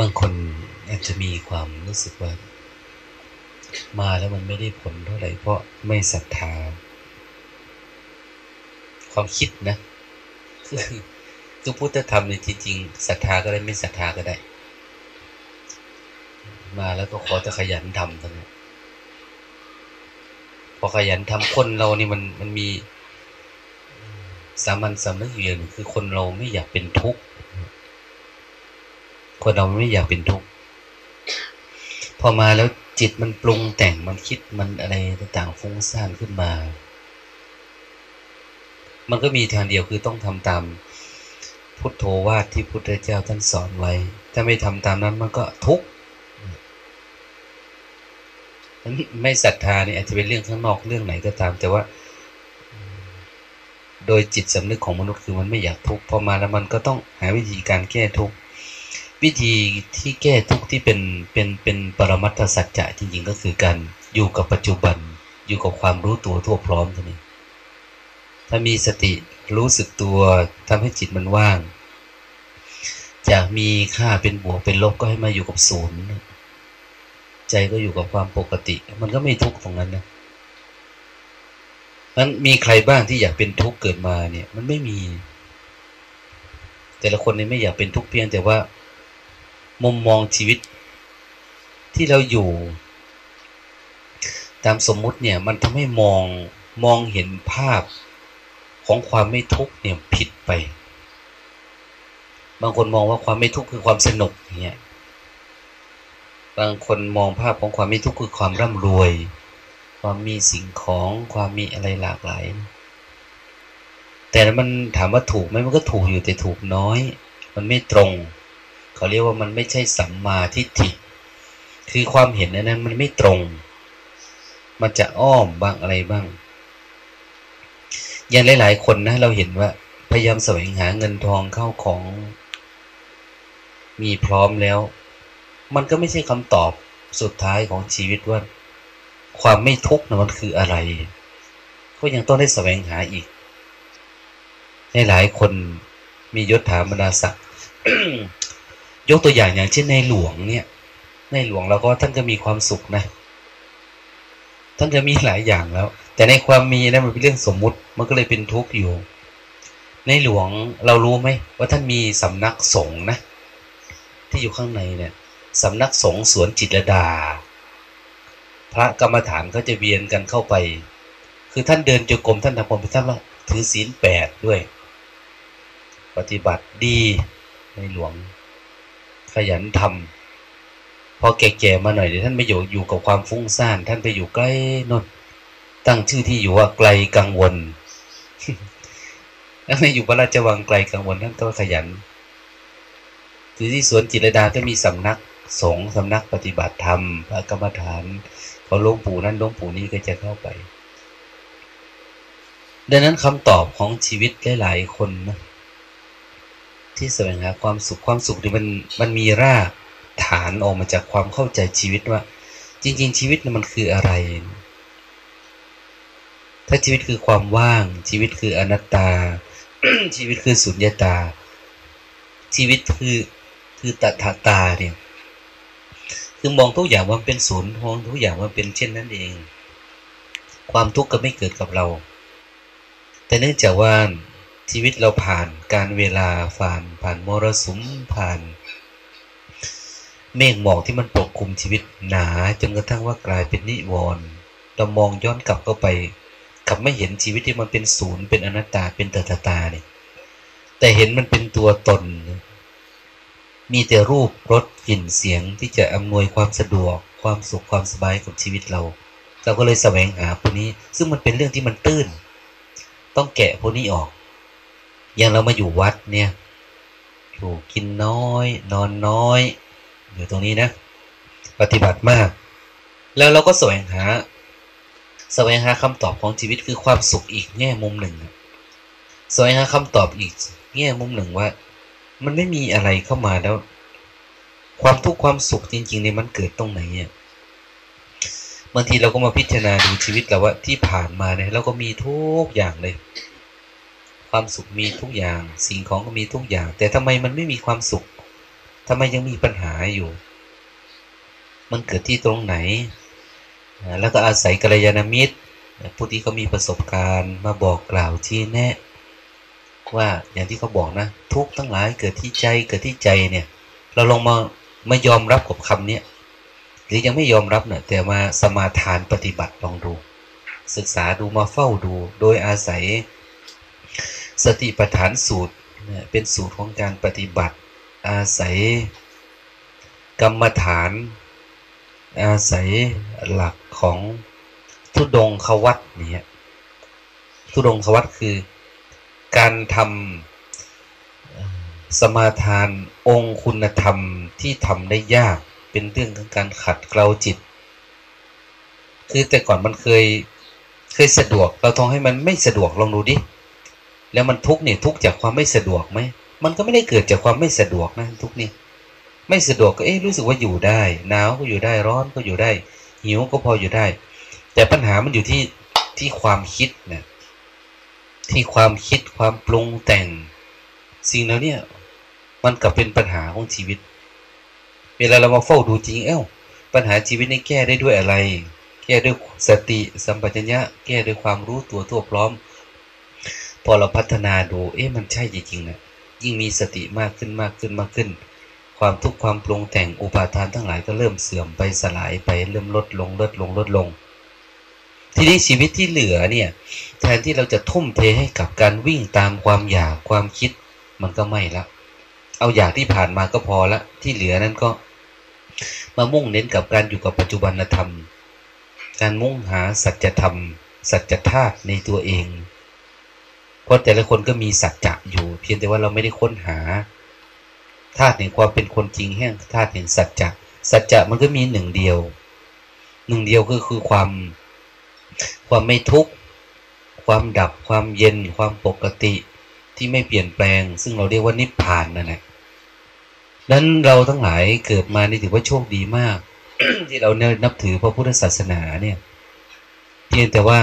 บางคนอาจจะมีความรู้สึกว่า มาแล้วมันไม่ได้ผลเท่าไหร่เพราะไม่ศรัทธา ความคิดนะคือคือพุทธธรรมในจริงๆศรัทธาก็ได้ไม่ศรัทธาก็ได้ มาแล้วก็ขอจะขยันทำทั้งนั้นพอขยันทำคนเรานี่มันมันมีสามัญสำนึกอย่างคือคนเราไม่อยากเป็นทุกข์ คนเราไม่อยากเป็นทุกข์พอมาแล้วจิตมันปรุงแต่งมันคิดมันอะไรต่างๆฟุ้งซ่านขึ้นมา มันก็มีทางเดียวคือต้องทำตามพุทโธวาทที่พุทธเจ้าท่านสอนไว้ ถ้าไม่ทำตามนั้นมันก็ทุกข์ไม่ศรัทธานี่อาจจะเป็นเรื่องข้างนอกเรื่องไหนก็ตาม แต่ว่า โดยจิตสำนึกของมนุษย์คือมันไม่อยากทุกข์พอมาแล้วมันก็ต้องหาวิธีการแก้ทุกข์ วิธีที่แก้ทุกข์ที่เป็นเป็นเป็นปรมัตถสัจจะจริงๆก็คือการอยู่กับปัจจุบัน อยู่กับความรู้ตัวทั่วพร้อมตัวนี้ถ้ามีสติรู้สึกตัวทำให้จิตมันว่าง จากมีค่าเป็นบวกเป็นลบก็ให้มาอยู่กับศูนย์ใจก็อยู่กับความปกติ มันก็ไม่ทุกข์ตรงนั้นนะนั้นมีใครบ้างที่อยากเป็นทุกข์เกิดมาเนี่ย มันไม่มี แต่ละคนเนี่ยไม่อยากเป็นทุกข์เพียงแต่ว่า มุมมองชีวิตที่เราอยู่ ตามสมมุติเนี่ยมันทำให้มองมองเห็นภาพของความไม่ทุกข์เนี่ยผิดไป บางคนมองว่าความไม่ทุกข์คือความสนุกเนี่ยบางคนมองภาพของความไม่ทุกข์คือความร่ำรวย ความมีสิ่งของความมีอะไรหลากหลาย แต่มันถามว่าถูกไหมมันก็ถูกอยู่แต่ถูกน้อย มันไม่ตรง เขาเรียกว่ามันไม่ใช่สัมมาทิฏฐิ คือความเห็นนั้นมันไม่ตรง มันจะอ้อมบ้างอะไรบ้าง อย่างหลาย ๆ คนนะ เราเห็นว่า พยายามแสวงหาเงินทองเข้าของ มีพร้อมแล้ว มันก็ไม่ใช่คำตอบสุดท้ายของชีวิตว่า ความไม่ทุกข์นะมันคืออะไร ก็ยังต้องได้แสวงหาอีกในหลายคนมียศถาบรรดาศักดิ์ ยกตัวอย่างอย่างเช่นในหลวงเนี่ย ในหลวงเราก็ท่านก็มีความสุขนะ ท่านจะมีหลายอย่างแล้ว แต่ในความมีนะมันเป็นเรื่องสมมุติ มันก็เลยเป็นทุกข์อยู่ ในหลวงเรารู้ไหมว่าท่านมีสำนักสงฆ์นะ ที่อยู่ข้างในเนี่ยสำนักสงฆ์สวนจิตรดา พระกรรมฐานเขาจะเวียนกันเข้าไป คือท่านเดินจงกรมท่านทำความท่านว่าถือศีลแปดด้วย ปฏิบัติดีในหลวง ขยันทำพอแก่ๆมาหน่อยเดี๋ยวท่านไม่อยู่อยู่กับความฟุ้งซ่านท่านไปอยู่ใกล้นนตั้งชื่อที่อยู่ว่าไกลกังวลแล้วในอยู่พระราชวังไกลกังวลท่านก็ขยันคือที่สวนจิตรดาก็มีสำนักสงฆ์สำนักปฏิบัติธรรมพระกรรมฐานเขาหลวงปู่นั้นหลวงปู่นี้ก็จะเข้าไป ดังนั้นคำตอบของชีวิตหลายๆคนนะ ที่แสวงหาความสุขความสุขที่มันมันมีรากฐานออกมาจากความเข้าใจชีวิตว่า จริง ๆ ชีวิตมันคืออะไร ถ้าชีวิตคือความว่าง ชีวิตคืออนัตตา ชีวิตคือสุญญตา ชีวิตคือคือตถาตาเนี่ยคือมองทุกอย่างว่าเป็นศูนย์มองทุกอย่างว่าเป็นเช่นนั้นเอง ความทุกข์ก็ไม่เกิดกับเรา แต่เนื่องจากว่า ชีวิตเราผ่านการเวลาผ่านผ่านมรสุมผ่าน เมฆหมอกที่มันปกคลุมชีวิตหนาจนกระทั่งว่ากลายเป็นนิวรณ์เรามองย้อนกลับเข้าไปกลับไม่เห็นชีวิตที่มันเป็นศูนย์เป็นอนัตตาเป็นตถตาเนี่ยแต่เห็นมันเป็นตัวตน มีแต่รูปรสกลิ่นเสียงที่จะอำนวยความสะดวก ความสุขความสบายกับชีวิตเรา เราก็เลยแสวงหาพวกนี้ ซึ่งมันเป็นเรื่องที่มันตื้น ต้องแกะพวกนี้ออก อย่างเรามาอยู่วัดเนี่ยอยู่กินน้อย นอนน้อย อยู่ตรงนี้นะ ปฏิบัติมาก แล้วเราก็แสวงหาแสวงหาคำตอบของชีวิตคือความสุขอีกแง่มุมหนึ่งแสวงหาคำตอบอีกแง่มุมหนึ่งว่า มันไม่มีอะไรเข้ามาแล้ว ความทุกข์ความสุขจริงๆเนี่ยมันเกิดตรงไหนเนี่ยบางทีเราก็มาพิจารณาดูชีวิตเราว่าที่ผ่านมาเนี่ยเราก็มีทุกอย่างเลย ความสุขมีทุกอย่าง สิ่งของก็มีทุกอย่าง แต่ทำไมมันไม่มีความสุขทำไมยังมีปัญหาอยู่ มันเกิดที่ตรงไหน แล้วก็อาศัยกัลยาณมิตรผู้ที่เขามีประสบการณ์มาบอกกล่าวชี้แนะ ว่าอย่างที่เขาบอกนะ ทุกทั้งหลายเกิดที่ใจเกิดที่ใจเนี่ย เราลองมาไม่ยอมรับกับคำนี้หรือยังไม่ยอมรับเนี่ยแต่มาสมาทานปฏิบัติลองดู ศึกษาดูมาเฝ้าดู โดยอาศัย สติปัฏฐานสูตรเป็นสูตรของการปฏิบัติ อาศัยกรรมฐาน อาศัยหลักของทุดงควัตเนี่ยทุดงควัตคือการทำสมาทานองคุณธรรมที่ทำได้ยากเป็นเรื่องของการขัดเกลาจิต คือแต่ก่อนมันเคยเคยสะดวกเราทองให้มันไม่สะดวกลองดูดิ แล้วมันทุกเนี่ยทุกจากความไม่สะดวกไหมมันก็ไม่ได้เกิดจากความไม่สะดวกนะทุกนี่ไม่สะดวกก็เอ๊ะรู้สึกว่าอยู่ได้หนาวก็อยู่ได้ร้อนก็อยู่ได้ หิวก็พออยู่ได้ แต่ปัญหามันอยู่ที่ที่ความคิดนะที่ความคิดความปรุงแต่ง สิ่งเหล่านี้มันกลับเป็นปัญหาของชีวิต เวลาเรามาเฝ้าดูจริงเอ้าปัญหาชีวิตนี่แก้ได้ด้วยอะไร แก้ด้วยสติสัมปชัญญะ แก้ด้วยความรู้ตัวทั่วพร้อม พอเราพัฒนาดู เอ๊ะมันใช่จริงๆนะยิ่งมีสติมากขึ้นมากขึ้นมากขึ้น ความทุกข์ความปรุงแต่งอุปาทานทั้งหลายก็เริ่มเสื่อมไปสลายไปเริ่มลดลงลดลงลดลง ทีนี้ชีวิตที่เหลือเนี่ย แทนที่เราจะทุ่มเทให้กับการวิ่งตามความอยากความคิด มันก็ไม่ละเอาอยากที่ผ่านมาก็พอละ ที่เหลือนั้นก็ มามุ่งเน้นกับการอยู่กับปัจจุบันธรรม การมุ่งหาสัจธรรม สัจธาตุในตัวเอง เพราะแต่ละคนก็มีสัจจะอยู่ เพียงแต่ว่าเราไม่ได้ค้นหาธาตุแห่งความเป็นคนจริงแห่งธาตุแห่งสัจจะสัจจะมันก็มีหนึ่งเดียว หนึ่งเดียวก็คือความความไม่ทุกข์ความดับความเย็นความปกติที่ไม่เปลี่ยนแปลง ซึ่งเราเรียกว่านิพพานนั่นแหละนั้นเราทั้งหลายเกิดมานี่ถือว่าโชคดีมาก ที่เราเนนับถือพระพุทธศาสนาเนี่ย เพียงแต่ว่า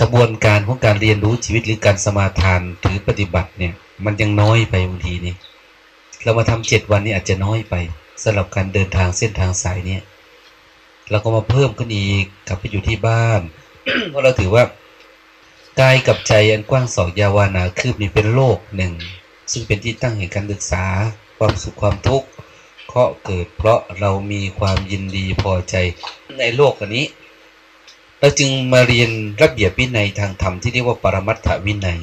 กระบวนการของการเรียนรู้ชีวิตหรือการสมาทานถือปฏิบัติเนี่ย มันยังน้อยไปบางทีนี่เรามาทำเจ็ดวันนี้อาจจะน้อยไปสำหรับการเดินทางเส้นทางสายเนี่ยเราก็มาเพิ่มขึ้นอีกกลับไปอยู่ที่บ้าน เพราะเราถือว่ากายกับใจอันกว้างสองยาวานาคืบนี่เป็นโลกหนึ่ง ซึ่งเป็นที่ตั้งแห่งการศึกษา ความสุขความทุกข์เพราะเกิดเพราะเรามีความยินดีพอใจในโลกอันนี้ เราจึงมาเรียนระเบียบวินัยทางธรรมที่เรียกว่าปรมัตถวินัย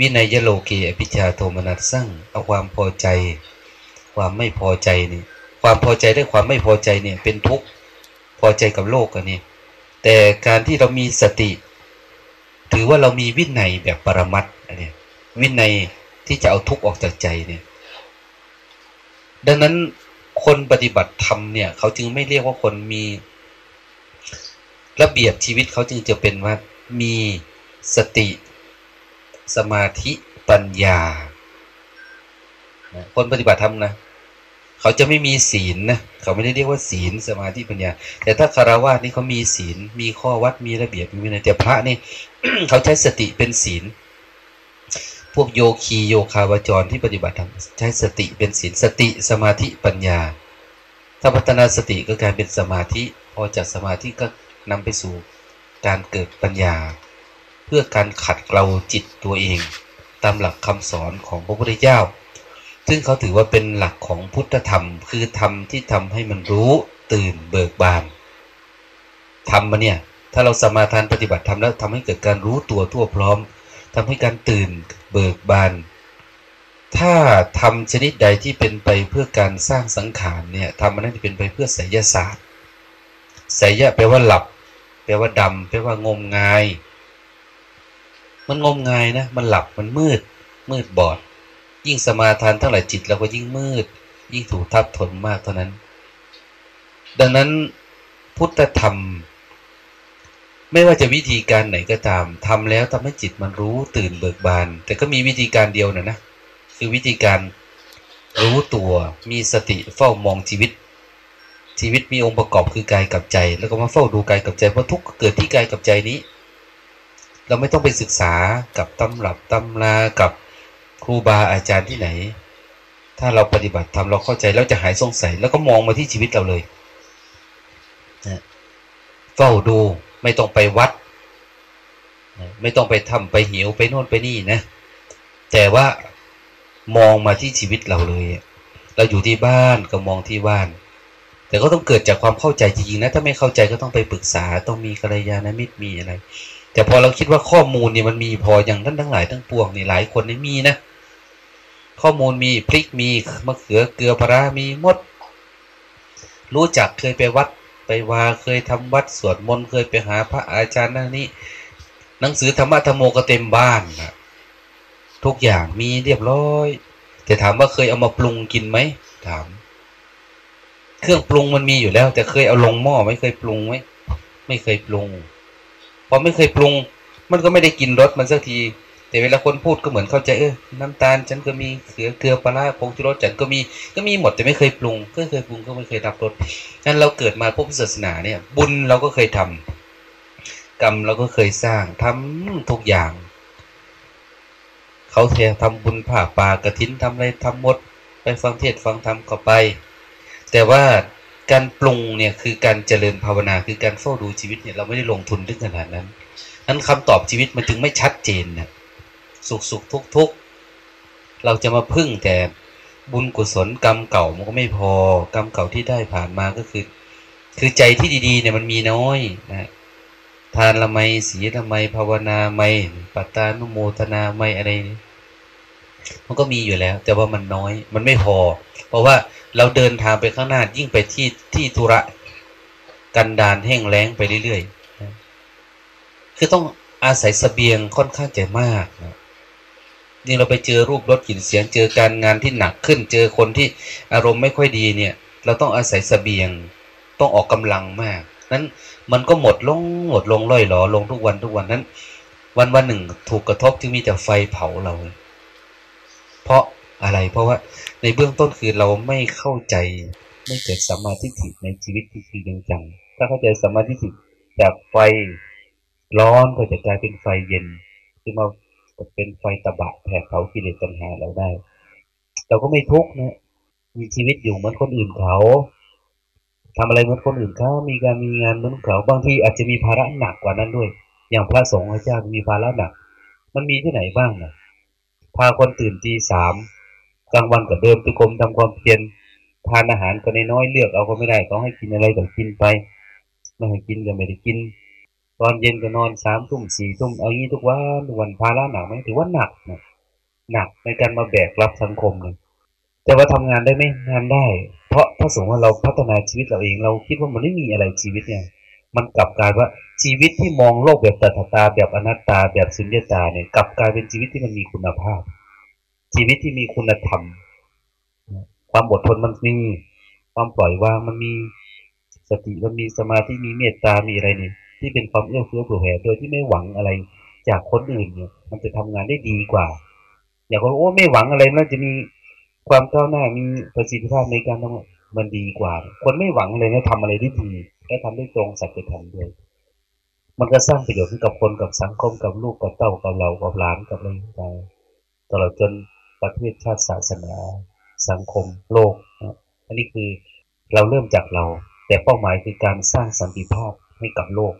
วินัยยโลเกอภิชาโทมนัสสั่งเอาความพอใจ ความไม่พอใจนี่ความพอใจได้ความไม่พอใจเนี่ยเป็นทุกข์พอใจกับโลกอันนี้แต่การที่เรามีสติ ถือว่าเรามีวินัยแบบปรมัตอันนี้วินัยที่จะเอาทุกข์ออกจากใจเนี่ยดังนั้นคนปฏิบัติธรรมเนี่ย เขาจึงไม่เรียกว่าคนมี ระเบียบชีวิตเขาจึงจะเป็นว่ามีสติ สมาธิปัญญา คนปฏิบัติธรรมนะเขาจะไม่มีศีลนะเขาไม่ได้เรียกว่าศีลสมาธิปัญญา แต่ถ้าคารวะนี่เขามีศีล มีข้อวัดมีระเบียบมีวินัยแต่พระนี่เขาใช้สติเป็นศีล พวกโยคีโยคาวจรที่ปฏิบัติธรรมใช้สติเป็นศีลสติสมาธิปัญญา ถ้าพัฒนาสติก็กลายเป็นสมาธิ พอจากสมาธิก็ นำไปสู่การเกิดปัญญา เพื่อการขัดเกลาจิตตัวเอง ตามหลักคำสอนของพระพุทธเจ้า ซึ่งเขาถือว่าเป็นหลักของพุทธธรรม คือธรรมที่ทำให้มันรู้ตื่นเบิกบานธรรมมาเนี่ยถ้าเราสมาทานปฏิบัติธรรมแล้วทำให้เกิดการรู้ตัวทั่วพร้อมทำให้การตื่นเบิกบานถ้าทำชนิดใดที่เป็นไปเพื่อการสร้างสังขารเนี่ยทำมันน่าจะเป็นไปเพื่อไสยศาสตร์ สยะแปลว่าหลับ แปลว่าดำแปลว่างมงาย มันงมงายนะ มันหลับมันมืด มืดบอด ยิ่งสมาทานเท่าไหร่จิตเราก็ยิ่งมืด ยิ่งถูกทับถนมากเท่านั้น ดังนั้นพุทธธรรม ไม่ว่าจะวิธีการไหนก็ตามทำแล้วทำให้จิตมันรู้ตื่นเบิกบาน แต่ก็มีวิธีการเดียวนะนะ คือวิธีการรู้ตัวมีสติเฝ้ามองชีวิต ชีวิตมีองค์ประกอบคือกายกับใจ แล้วก็มาเฝ้าดูกายกับใจเพราะทุกเกิดที่กายกับใจนี้ เราไม่ต้องไปศึกษากับตำรับตำรากับครูบาอาจารย์ที่ไหน ถ้าเราปฏิบัติทำเราเข้าใจแล้วจะหายสงสัย แล้วก็มองมาที่ชีวิตเราเลยนะเฝ้าดูไม่ต้องไปวัด ไม่ต้องไปทำไปหิวไปโน่นไปนี่นะ แต่ว่ามองมาที่ชีวิตเราเลย เราอยู่ที่บ้านก็มองที่บ้าน แต่ก็ต้องเกิดจากความเข้าใจจริงๆนะ ถ้าไม่เข้าใจก็ต้องไปปรึกษา ต้องมีกัลยาณมิตรมีอะไร แต่พอเราคิดว่าข้อมูลเนี่ยมันมีพออย่างท่านทั้งหลายทั้งปวงนี่หลายคนนี่มีนะ ข้อมูลมีพริกมีมะเขือเกลือปลามีมด รู้จักเคยไปวัดไปวาเคยทำวัดสวดมนต์เคยไปหาพระอาจารย์นั่นนี่หนังสือธรรมะธรรมโมก็เต็มบ้านนะทุกอย่างมีเรียบร้อย แต่ถามว่าเคยเอามาปรุงกินไหมถาม เครื่องปรุงมันมีอยู่แล้ว แต่เคยเอาลงหม้อไม่เคยปรุงไหมไม่เคยปรุงพอไม่เคยปรุง มันก็ไม่ได้กินรสมันสักที แต่เวลาคนพูดก็เหมือนเข้าใจเออน้ำตาลฉันก็มีเกลือเกลือปลาผงชูรสฉันก็มีก็มีหมดแต่ไม่เคยปรุง ก็เคยปรุงก็ไม่เคยรับรสนั้นเราเกิดมาพบศาสนาเนี่ย บุญเราก็เคยทำกรรมเราก็เคยสร้างทำทุกอย่างเขาแททำบุญผ่าป่ากระถินทำอะไรทำหมด ไปฟังเทศฟังธรรมก็ไป แต่ว่าการปรุงเนี่ยคือการเจริญภาวนาคือการเฝ้าดูชีวิตเนี่ยเราไม่ได้ลงทุนถึงขนาดนั้นนั้นคำตอบชีวิตมันจึงไม่ชัดเจนนะสุขสุขทุกทุกเราจะมาพึ่งแต่บุญกุศลกรรมเก่ามันก็ไม่พอกรรมเก่าที่ได้ผ่านมาก็คือ คือใจที่ดีๆเนี่ยมันมีน้อยนะทานละไมสีละไมภาวนาไมปัตตานุโมทนาไมอะไร มันก็มีอยู่แล้ว แต่ว่ามันน้อย มันไม่พอ เพราะว่า เราเดินทางไปข้างหน้ายิ่งไปที่ที่ธุระกันดานแห้งแล้งไปเรื่อยๆ คือต้องอาศัยสเสบียงค่อนข้างจะมากนะนี่เราไปเจอรูปรถกลิ่นเสียงเจอการงานที่หนักขึ้น เจอคนที่อารมณ์ไม่ค่อยดีเนี่ย เราต้องอาศัยสเสบียง ต้องออกกำลังมาก นั้นมันก็หมดลงหมดลงล่อยหลอลงทุกวันทุกวันนั้น วันวันหนึ่งถูกกระทบจึงมีแต่ไฟเผาเรา เพราะ อะไร เพราะว่าในเบื้องต้นคือเราไม่เข้าใจ ไม่เกิดสัมมาทิฏฐิในชีวิตที่จริงจังถ้าเข้าใจสัมมาทิฏฐิจากไฟร้อนก็จะกลายเป็นไฟเย็นที่มาเป็นไฟตะบะแผดเผากิเลสตัณหาเราได้ เราก็ไม่ทุกข์นะมีชีวิตอยู่เหมือนคนอื่นเขาทำอะไรเหมือนคนอื่นเขามีการมีงานเหมือนเขาบางทีอาจจะมีภาระหนักกว่านั้นด้วย อย่างพระสงฆ์พระเจ้ามีภาระหนัก มันมีที่ไหนบ้างนะพาคนตื่นตีสาม กลางวันก็เดิมไปกรมทำความเพียรทานอาหารก็นน้อยเลือกเอาก็ไม่ได้ต้องให้กินอะไรก็กินไปไม่ให้กินก็ไม่ได้กิน ตอนเย็นก็นอนสามทุ่มสี่ทุ่มเอางี้ทุกวันวันภาระหนักไหมถือว่าหนักนะหนักในการมาแบกรับสังคมเลยแต่ว่าทำงานได้ไหมงานได้ เพราะถ้าสมมติว่าเราพัฒนาชีวิตเราเอง เราคิดว่ามันไม่มีอะไรชีวิตเนี่ย มันกลับกลายว่าชีวิตที่มองโลกแบบตาตาแบบอนัตตาแบบสุญญตาเนี่ยกลับกลายเป็นชีวิตที่มันมีคุณภาพ ชีวิตที่มีคุณธรรม ความอดทนมันมีความปล่อยวางมันมีสติมันมีสมาธิมีเมตตามีอะไรนี่ที่เป็นความเอื้อเฟื้อเผื่อแผ่โดยที่ไม่หวังอะไร จากคนอื่นเนี่ย มันจะทำงานได้ดีกว่า อย่างคนโอ้ไม่หวังอะไรมันจะมีความก้าวหน้ามีประสิทธิภาพในการทำมันดีกว่า คนไม่หวังอะไรเนี่ยทำอะไรได้ดีและทำได้ตรงสัจธรรมด้วยมันก็สร้างประโยชน์ให้กับคนกับสังคมกับลูกกับเต้ากับเรากับหลานกับอะไรต่างตลอดจน ประเทศชาติศาสนา สังคม โลก อันนี้คือเราเริ่มจากเรา แต่เป้าหมายคือการสร้างสันติภาพให้กับโลก